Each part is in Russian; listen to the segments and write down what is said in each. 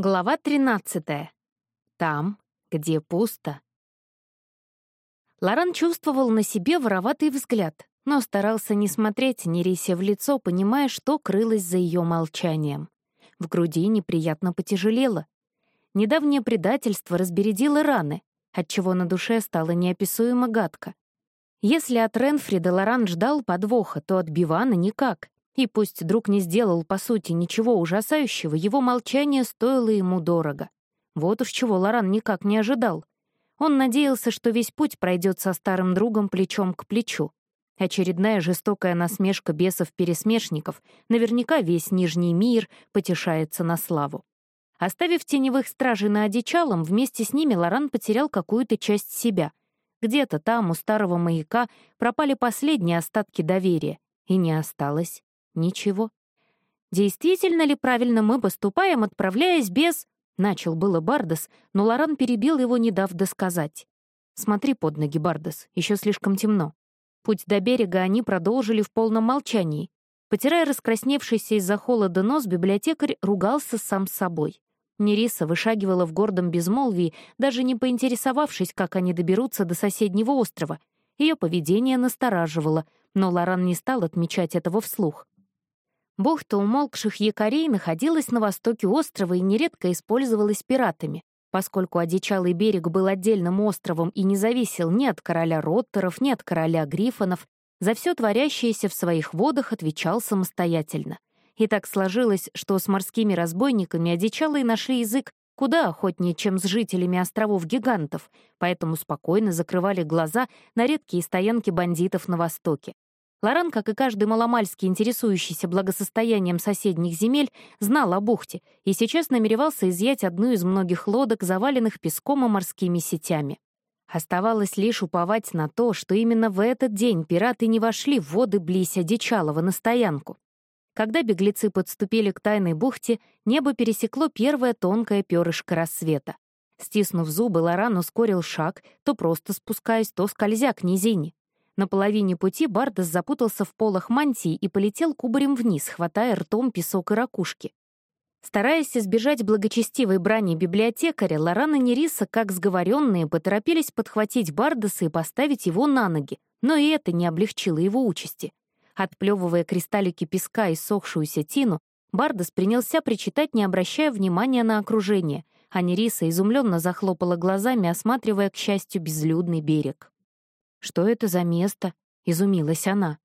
Глава 13. Там, где пусто. Лоран чувствовал на себе вороватый взгляд, но старался не смотреть Нерисе в лицо, понимая, что крылось за ее молчанием. В груди неприятно потяжелело. Недавнее предательство разбередило раны, отчего на душе стало неописуемо гадко. Если от Ренфрида Лоран ждал подвоха, то от Бивана никак. И пусть друг не сделал, по сути, ничего ужасающего, его молчание стоило ему дорого. Вот уж чего Лоран никак не ожидал. Он надеялся, что весь путь пройдет со старым другом плечом к плечу. Очередная жестокая насмешка бесов-пересмешников, наверняка весь Нижний мир потешается на славу. Оставив теневых стражей на одичалом, вместе с ними Лоран потерял какую-то часть себя. Где-то там, у старого маяка, пропали последние остатки доверия, и не осталось Ничего. Действительно ли правильно мы поступаем, отправляясь без... Начал было Бардас, но Лоран перебил его, не дав досказать. «Смотри под ноги, Бардас, еще слишком темно». Путь до берега они продолжили в полном молчании. Потирая раскрасневшийся из-за холода нос, библиотекарь ругался сам с собой. Нериса вышагивала в гордом безмолвии, даже не поинтересовавшись, как они доберутся до соседнего острова. Ее поведение настораживало, но Лоран не стал отмечать этого вслух. Бухта умолкших якорей находилась на востоке острова и нередко использовалась пиратами. Поскольку одичалый берег был отдельным островом и не зависел ни от короля Роттеров, ни от короля Грифонов, за все творящееся в своих водах отвечал самостоятельно. И так сложилось, что с морскими разбойниками одичалые нашли язык куда охотнее, чем с жителями островов-гигантов, поэтому спокойно закрывали глаза на редкие стоянки бандитов на востоке. Лоран, как и каждый маломальски интересующийся благосостоянием соседних земель, знал о бухте и сейчас намеревался изъять одну из многих лодок, заваленных песком и морскими сетями. Оставалось лишь уповать на то, что именно в этот день пираты не вошли в воды Блися Дичалова на стоянку. Когда беглецы подступили к тайной бухте, небо пересекло первое тонкое перышко рассвета. Стиснув зубы, Лоран ускорил шаг, то просто спускаясь, то скользя к низине. На половине пути Бардас запутался в полах мантии и полетел кубарем вниз, хватая ртом песок и ракушки. Стараясь избежать благочестивой брани библиотекаря, Лоран и Нериса, как сговоренные, поторопились подхватить Бардаса и поставить его на ноги, но и это не облегчило его участи. Отплевывая кристаллики песка и сохшуюся тину, Бардас принялся причитать, не обращая внимания на окружение, а Нериса изумленно захлопала глазами, осматривая, к счастью, безлюдный берег. «Что это за место?» — изумилась она.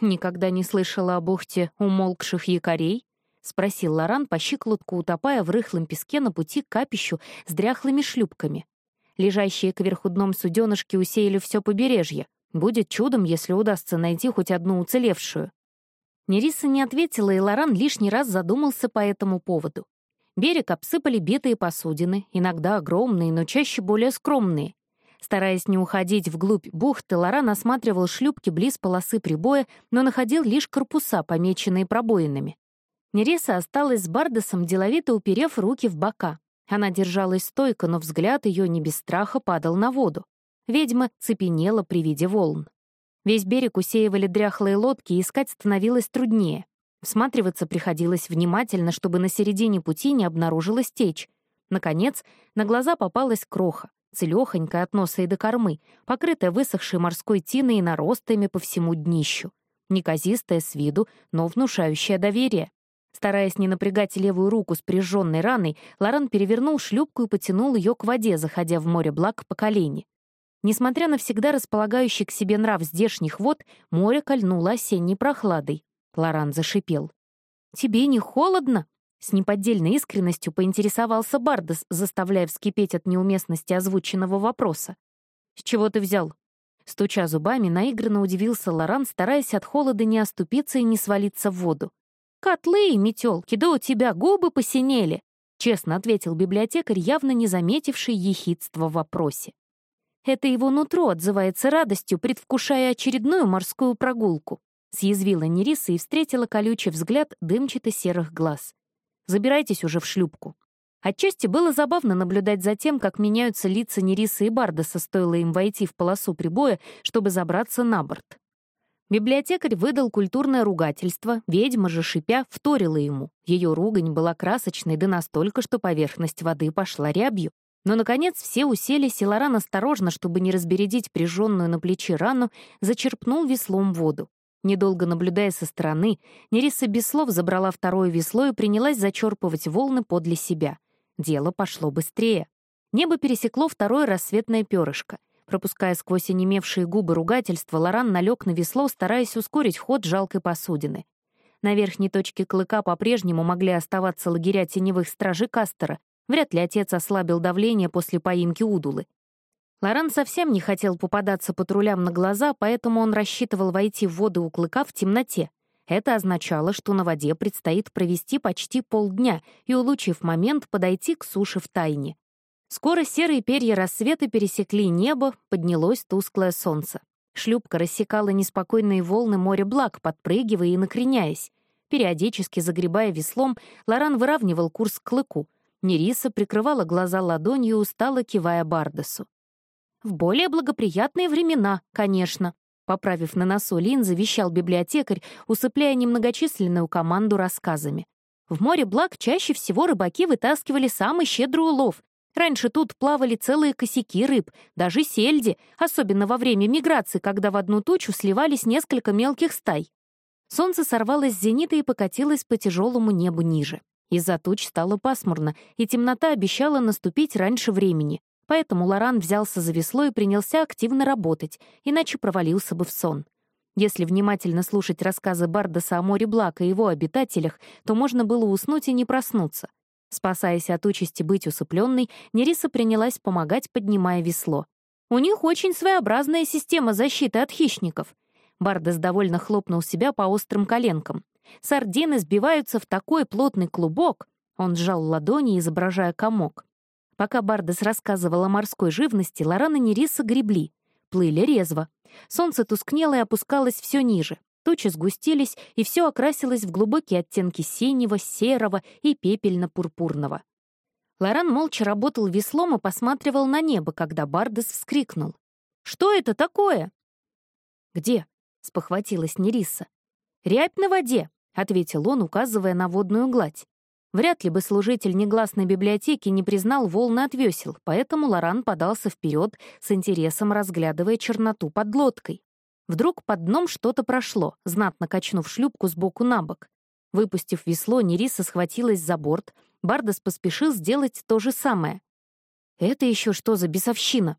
«Никогда не слышала о бухте умолкших якорей?» — спросил Лоран по щиколотку, утопая в рыхлом песке на пути к капищу с дряхлыми шлюпками. Лежащие кверху дном суденышки усеяли все побережье. Будет чудом, если удастся найти хоть одну уцелевшую. Нериса не ответила, и Лоран лишний раз задумался по этому поводу. Берег обсыпали битые посудины, иногда огромные, но чаще более скромные. Стараясь не уходить вглубь бухты, Лоран осматривал шлюпки близ полосы прибоя, но находил лишь корпуса, помеченные пробоинами. Нереса осталась с Бардесом, деловито уперев руки в бока. Она держалась стойко, но взгляд ее не без страха падал на воду. Ведьма цепенела при виде волн. Весь берег усеивали дряхлые лодки, и искать становилось труднее. Всматриваться приходилось внимательно, чтобы на середине пути не обнаружилась течь. Наконец, на глаза попалась кроха целехонькая от носа и до кормы, покрытая высохшей морской тиной и наростами по всему днищу. Неказистая с виду, но внушающая доверие. Стараясь не напрягать левую руку с прижженной раной, Лоран перевернул шлюпку и потянул ее к воде, заходя в море благ по колени. Несмотря на всегда располагающий к себе нрав здешних вод, море кольнуло осенней прохладой. Лоран зашипел. «Тебе не холодно?» С неподдельной искренностью поинтересовался Бардес, заставляя вскипеть от неуместности озвученного вопроса. «С чего ты взял?» Стуча зубами, наигранно удивился Лоран, стараясь от холода не оступиться и не свалиться в воду. «Котлы и метелки, да у тебя губы посинели!» честно ответил библиотекарь, явно не заметивший ехидства в вопросе. Это его нутро отзывается радостью, предвкушая очередную морскую прогулку. Съязвила Нериса и встретила колючий взгляд дымчато-серых глаз. Забирайтесь уже в шлюпку». Отчасти было забавно наблюдать за тем, как меняются лица Нерисы и Бардаса, стоило им войти в полосу прибоя, чтобы забраться на борт. Библиотекарь выдал культурное ругательство, ведьма же, шипя, вторила ему. Ее ругань была красочной да настолько, что поверхность воды пошла рябью. Но, наконец, все уселись, и Лоран осторожно, чтобы не разбередить прижженную на плече рану, зачерпнул веслом воду. Недолго наблюдая со стороны, Нериса без слов забрала второе весло и принялась зачерпывать волны подле себя. Дело пошло быстрее. Небо пересекло второе рассветное перышко. Пропуская сквозь онемевшие губы ругательства, Лоран налег на весло, стараясь ускорить ход жалкой посудины. На верхней точке клыка по-прежнему могли оставаться лагеря теневых стражей Кастера. Вряд ли отец ослабил давление после поимки Удулы. Лоран совсем не хотел попадаться патрулям на глаза, поэтому он рассчитывал войти в воду у клыка в темноте. Это означало, что на воде предстоит провести почти полдня и, улучив момент, подойти к суше в тайне. Скоро серые перья рассвета пересекли небо, поднялось тусклое солнце. Шлюпка рассекала неспокойные волны моря благ, подпрыгивая и накреняясь. Периодически загребая веслом, Лоран выравнивал курс к клыку. Нериса прикрывала глаза ладонью, устало кивая Бардесу. В более благоприятные времена, конечно. Поправив на носу линзы, вещал библиотекарь, усыпляя немногочисленную команду рассказами. В море благ чаще всего рыбаки вытаскивали самый щедрый улов. Раньше тут плавали целые косяки рыб, даже сельди, особенно во время миграции, когда в одну тучу сливались несколько мелких стай. Солнце сорвалось с зенита и покатилось по тяжелому небу ниже. Из-за туч стало пасмурно, и темнота обещала наступить раньше времени. Поэтому Лоран взялся за весло и принялся активно работать, иначе провалился бы в сон. Если внимательно слушать рассказы Бардаса о море Блака и его обитателях, то можно было уснуть и не проснуться. Спасаясь от участи быть усыпленной, Нериса принялась помогать, поднимая весло. «У них очень своеобразная система защиты от хищников». Бардас довольно хлопнул себя по острым коленкам. «Сардины сбиваются в такой плотный клубок». Он сжал ладони, изображая комок. Пока Бардес рассказывал о морской живности, Лоран и Нериса гребли. Плыли резво. Солнце тускнело и опускалось все ниже. Тучи сгустились, и все окрасилось в глубокие оттенки синего, серого и пепельно-пурпурного. Лоран молча работал веслом и посматривал на небо, когда Бардес вскрикнул. «Что это такое?» «Где?» — спохватилась Нериса. «Рябь на воде», — ответил он, указывая на водную гладь. Вряд ли бы служитель негласной библиотеки не признал волны от весел, поэтому Лоран подался вперед, с интересом разглядывая черноту под лодкой. Вдруг под дном что-то прошло, знатно качнув шлюпку сбоку на бок. Выпустив весло, Нериса схватилась за борт. Бардас поспешил сделать то же самое. «Это еще что за бесовщина?»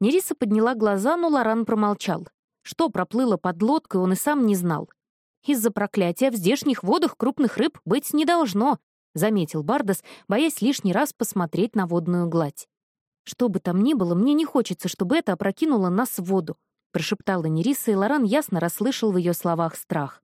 Нериса подняла глаза, но Лоран промолчал. Что проплыло под лодкой, он и сам не знал. Из-за проклятия в здешних водах крупных рыб быть не должно, — заметил Бардас, боясь лишний раз посмотреть на водную гладь. «Что бы там ни было, мне не хочется, чтобы это опрокинуло нас в воду», — прошептала Нериса, и Лоран ясно расслышал в ее словах страх.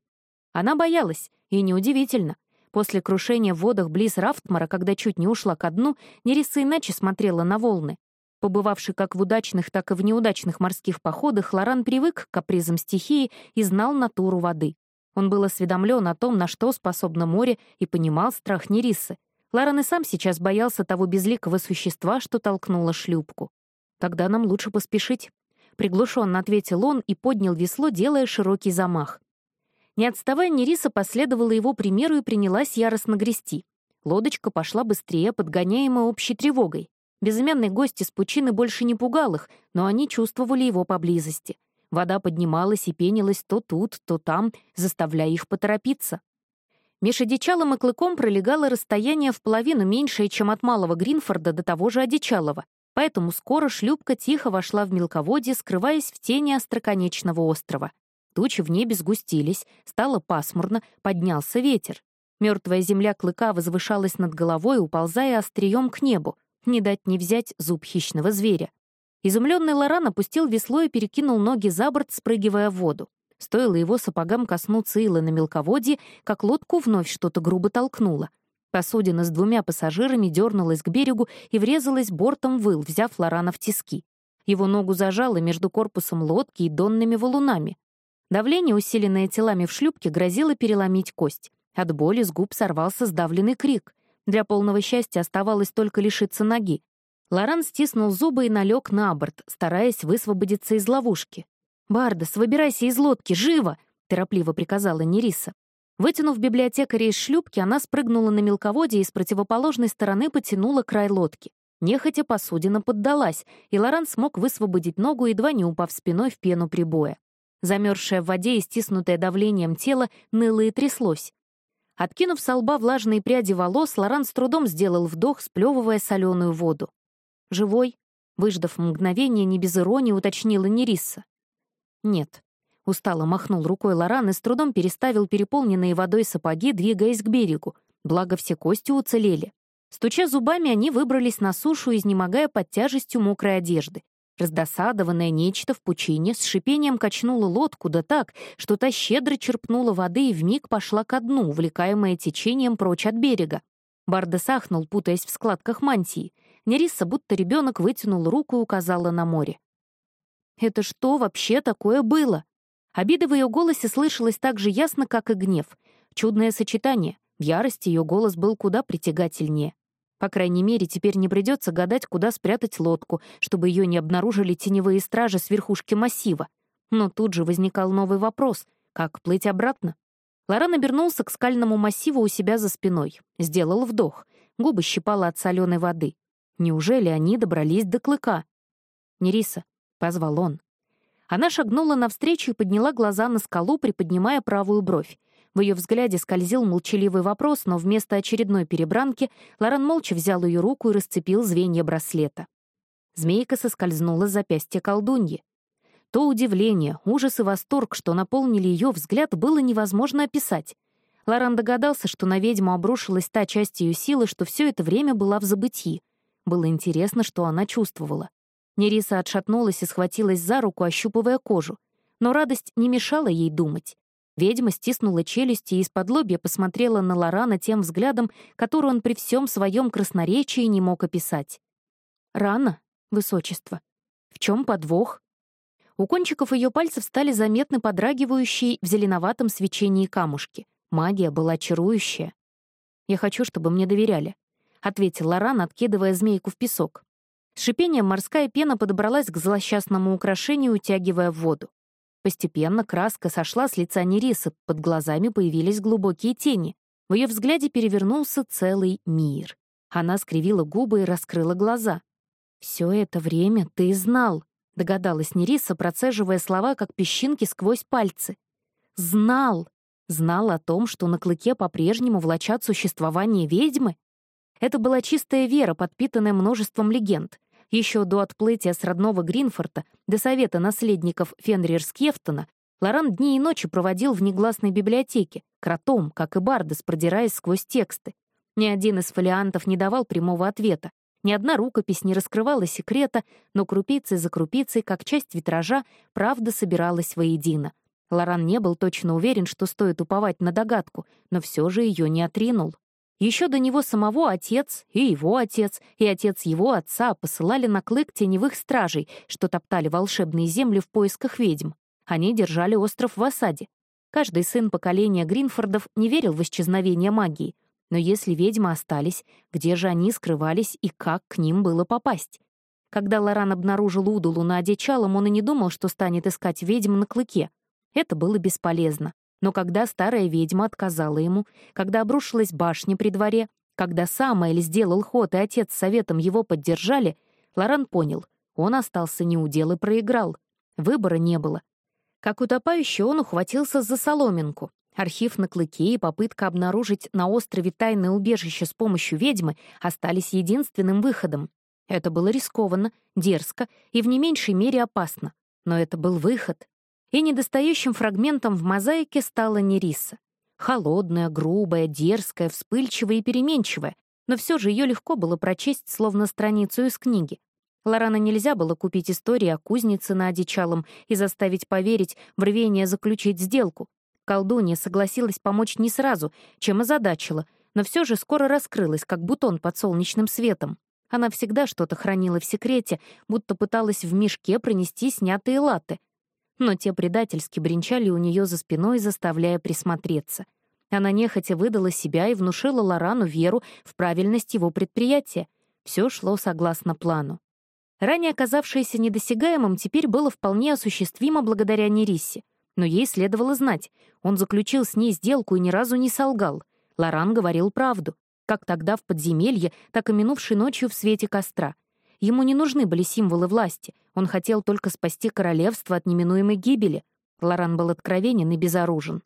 Она боялась, и неудивительно. После крушения в водах близ Рафтмара, когда чуть не ушла ко дну, Нериса иначе смотрела на волны. Побывавший как в удачных, так и в неудачных морских походах, Лоран привык к капризам стихии и знал натуру воды. Он был осведомлен о том, на что способно море, и понимал страх Нерисы. Ларен и сам сейчас боялся того безликого существа, что толкнуло шлюпку. «Тогда нам лучше поспешить», — приглушенно ответил он и поднял весло, делая широкий замах. Не отставая, Нериса последовала его примеру и принялась яростно грести. Лодочка пошла быстрее, подгоняемая общей тревогой. Безымянный гость из пучины больше не пугал их, но они чувствовали его поблизости. Вода поднималась и пенилась то тут, то там, заставляя их поторопиться. Меж одичалом и клыком пролегало расстояние в половину меньшее, чем от Малого Гринфорда до того же одичалого, поэтому скоро шлюпка тихо вошла в мелководье, скрываясь в тени остроконечного острова. Тучи в небе сгустились, стало пасмурно, поднялся ветер. Мертвая земля клыка возвышалась над головой, уползая острием к небу, не дать не взять зуб хищного зверя. Изумленный Лоран опустил весло и перекинул ноги за борт, спрыгивая в воду. Стоило его сапогам коснуться ила на мелководье, как лодку вновь что-то грубо толкнуло. Посудина с двумя пассажирами дернулась к берегу и врезалась бортом в ил, взяв Лорана в тиски. Его ногу зажало между корпусом лодки и донными валунами. Давление, усиленное телами в шлюпке, грозило переломить кость. От боли с губ сорвался сдавленный крик. Для полного счастья оставалось только лишиться ноги. Лоран стиснул зубы и налег на борт, стараясь высвободиться из ловушки. «Бардас, выбирайся из лодки, живо!» — торопливо приказала Нериса. Вытянув библиотекаря из шлюпки, она спрыгнула на мелководье и с противоположной стороны потянула край лодки. Нехотя посудина поддалась, и Лоран смог высвободить ногу, едва не упав спиной в пену прибоя. Замерзшее в воде и стиснутое давлением тело ныло и тряслось. Откинув со лба влажные пряди волос, Лоран с трудом сделал вдох, сплевывая соленую воду. «Живой?» — выждав мгновение, не без иронии уточнила Нерисса. «Нет». Устало махнул рукой Лоран и с трудом переставил переполненные водой сапоги, двигаясь к берегу, благо все кости уцелели. Стуча зубами, они выбрались на сушу, изнемогая под тяжестью мокрой одежды. Раздосадованное нечто в пучине с шипением качнуло лодку, да так, что та щедро черпнула воды и вмиг пошла ко дну, увлекаемая течением прочь от берега. Барда сахнул, путаясь в складках мантии. Нериса, будто ребенок, вытянул руку и указала на море. «Это что вообще такое было?» Обида в ее голосе слышалась так же ясно, как и гнев. Чудное сочетание. В ярости ее голос был куда притягательнее. По крайней мере, теперь не придется гадать, куда спрятать лодку, чтобы ее не обнаружили теневые стражи с верхушки массива. Но тут же возникал новый вопрос — как плыть обратно? Лоран обернулся к скальному массиву у себя за спиной. Сделал вдох. Губы щипало от соленой воды. Неужели они добрались до клыка? «Нериса», — позвал он. Она шагнула навстречу и подняла глаза на скалу, приподнимая правую бровь. В ее взгляде скользил молчаливый вопрос, но вместо очередной перебранки Лоран молча взял ее руку и расцепил звенья браслета. Змейка соскользнула с запястья колдуньи. То удивление, ужас и восторг, что наполнили ее взгляд, было невозможно описать. Лоран догадался, что на ведьму обрушилась та часть ее силы, что все это время была в забытии. Было интересно, что она чувствовала. Нериса отшатнулась и схватилась за руку, ощупывая кожу. Но радость не мешала ей думать. Ведьма стиснула челюсти и из-под лобья посмотрела на Лорана тем взглядом, который он при всем своем красноречии не мог описать. «Рано, высочество. В чем подвох?» У кончиков ее пальцев стали заметны подрагивающие в зеленоватом свечении камушки. Магия была чарующая. «Я хочу, чтобы мне доверяли», — ответил Лоран, откидывая змейку в песок. С шипением морская пена подобралась к злосчастному украшению, утягивая в воду. Постепенно краска сошла с лица Нерисы, под глазами появились глубокие тени. В ее взгляде перевернулся целый мир. Она скривила губы и раскрыла глаза. «Все это время ты знал», — догадалась Нериса, процеживая слова, как песчинки сквозь пальцы. «Знал! Знал о том, что на клыке по-прежнему влачат существование ведьмы?» Это была чистая вера, подпитанная множеством легенд. Еще до отплытия с родного Гринфорта до совета наследников Фенрир-Скефтона Лоран дни и ночи проводил в негласной библиотеке, кротом, как и Бардес, продираясь сквозь тексты. Ни один из фолиантов не давал прямого ответа. Ни одна рукопись не раскрывала секрета, но крупицей за крупицей, как часть витража, правда собиралась воедино. Лоран не был точно уверен, что стоит уповать на догадку, но все же ее не отринул. Еще до него самого отец, и его отец, и отец его отца посылали на клык теневых стражей, что топтали волшебные земли в поисках ведьм. Они держали остров в осаде. Каждый сын поколения Гринфордов не верил в исчезновение магии. Но если ведьмы остались, где же они скрывались и как к ним было попасть? Когда Лоран обнаружил Удулу на одичалом, он и не думал, что станет искать ведьм на клыке. Это было бесполезно. Но когда старая ведьма отказала ему, когда обрушилась башня при дворе, когда сам Эль сделал ход и отец с советом его поддержали, Лоран понял, он остался неудел и проиграл. Выбора не было. Как утопающий он ухватился за соломинку. Архив на клыке и попытка обнаружить на острове тайное убежище с помощью ведьмы остались единственным выходом. Это было рискованно, дерзко и в не меньшей мере опасно. Но это был выход и недостающим фрагментом в мозаике стала Нериса. Холодная, грубая, дерзкая, вспыльчивая и переменчивая, но все же ее легко было прочесть, словно страницу из книги. Лорана нельзя было купить истории о кузнице на одичалом и заставить поверить в рвение заключить сделку. Колдунья согласилась помочь не сразу, чем озадачила, но все же скоро раскрылась, как бутон под солнечным светом. Она всегда что-то хранила в секрете, будто пыталась в мешке пронести снятые латы — но те предательски бренчали у нее за спиной, заставляя присмотреться. Она нехотя выдала себя и внушила Лорану веру в правильность его предприятия. Все шло согласно плану. Ранее оказавшееся недосягаемым теперь было вполне осуществимо благодаря Нерисе. Но ей следовало знать, он заключил с ней сделку и ни разу не солгал. Лоран говорил правду, как тогда в подземелье, так и минувшей ночью в свете костра. Ему не нужны были символы власти, он хотел только спасти королевство от неминуемой гибели. Лоран был откровенен и безоружен.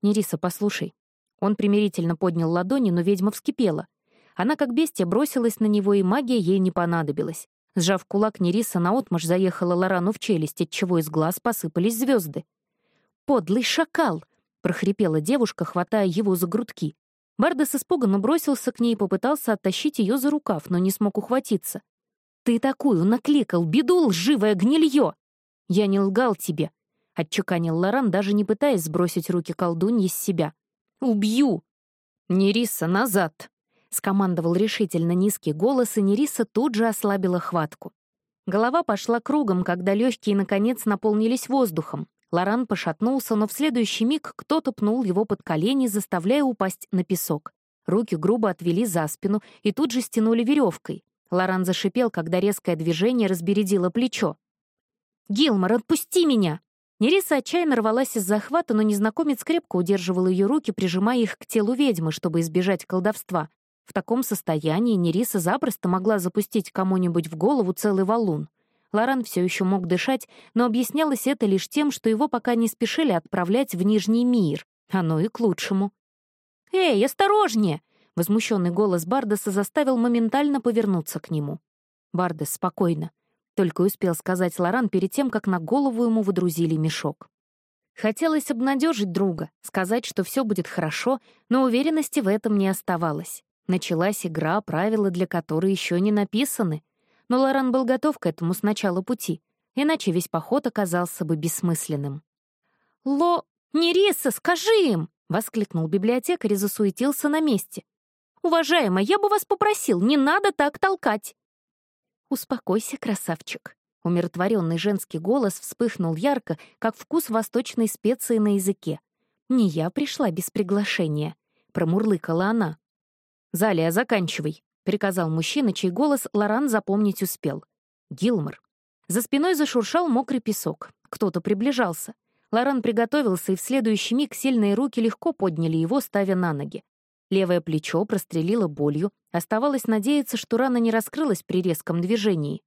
«Нериса, послушай». Он примирительно поднял ладони, но ведьма вскипела. Она как бестия бросилась на него, и магия ей не понадобилась. Сжав кулак, Нериса наотмашь заехала Лорану в челюсть, отчего из глаз посыпались звезды. «Подлый шакал!» — прохрипела девушка, хватая его за грудки. Бардес испуганно бросился к ней и попытался оттащить ее за рукав, но не смог ухватиться. «Ты такую накликал, беду лживое гнилье!» «Я не лгал тебе», — отчеканил Лоран, даже не пытаясь сбросить руки колдуньи с себя. «Убью!» «Нериса, назад!» — скомандовал решительно низкий голос, и Нериса тут же ослабила хватку. Голова пошла кругом, когда легкие, наконец, наполнились воздухом. Лоран пошатнулся, но в следующий миг кто-то пнул его под колени, заставляя упасть на песок. Руки грубо отвели за спину и тут же стянули веревкой. Лоран зашипел, когда резкое движение разбередило плечо. «Гилмор, отпусти меня!» Нериса отчаянно рвалась из захвата, но незнакомец крепко удерживал ее руки, прижимая их к телу ведьмы, чтобы избежать колдовства. В таком состоянии Нериса запросто могла запустить кому-нибудь в голову целый валун. Лоран все еще мог дышать, но объяснялось это лишь тем, что его пока не спешили отправлять в Нижний мир. Оно и к лучшему. «Эй, осторожнее!» — возмущенный голос Бардеса заставил моментально повернуться к нему. «Бардес, спокойно», — только успел сказать Лоран перед тем, как на голову ему выдрузили мешок. Хотелось обнадежить друга, сказать, что все будет хорошо, но уверенности в этом не оставалось. Началась игра, правила для которой еще не написаны — но Лоран был готов к этому с начала пути, иначе весь поход оказался бы бессмысленным. «Ло... Нериса, скажи им!» — воскликнул библиотекарь и засуетился на месте. «Уважаемая, я бы вас попросил, не надо так толкать!» «Успокойся, красавчик!» Умиротворенный женский голос вспыхнул ярко, как вкус восточной специи на языке. «Не я пришла без приглашения», — промурлыкала она. «Залия, заканчивай», — приказал мужчина, чей голос Лоран запомнить успел. «Гилмор». За спиной зашуршал мокрый песок. Кто-то приближался. Лоран приготовился, и в следующий миг сильные руки легко подняли его, ставя на ноги. Левое плечо прострелило болью. Оставалось надеяться, что рана не раскрылась при резком движении.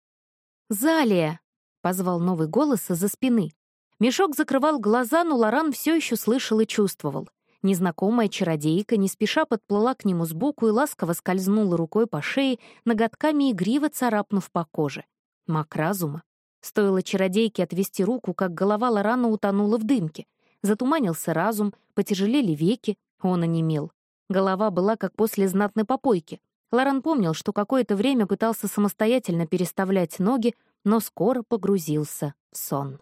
«Залия!» — позвал новый голос из-за спины. Мешок закрывал глаза, но Лоран все еще слышал и чувствовал. Незнакомая чародейка не спеша подплыла к нему сбоку и ласково скользнула рукой по шее, ноготками игриво царапнув по коже. Мак разума. Стоило чародейке отвести руку, как голова Лорана утонула в дымке. Затуманился разум, потяжелели веки, он онемел. Голова была как после знатной попойки. Лоран помнил, что какое-то время пытался самостоятельно переставлять ноги, но скоро погрузился в сон.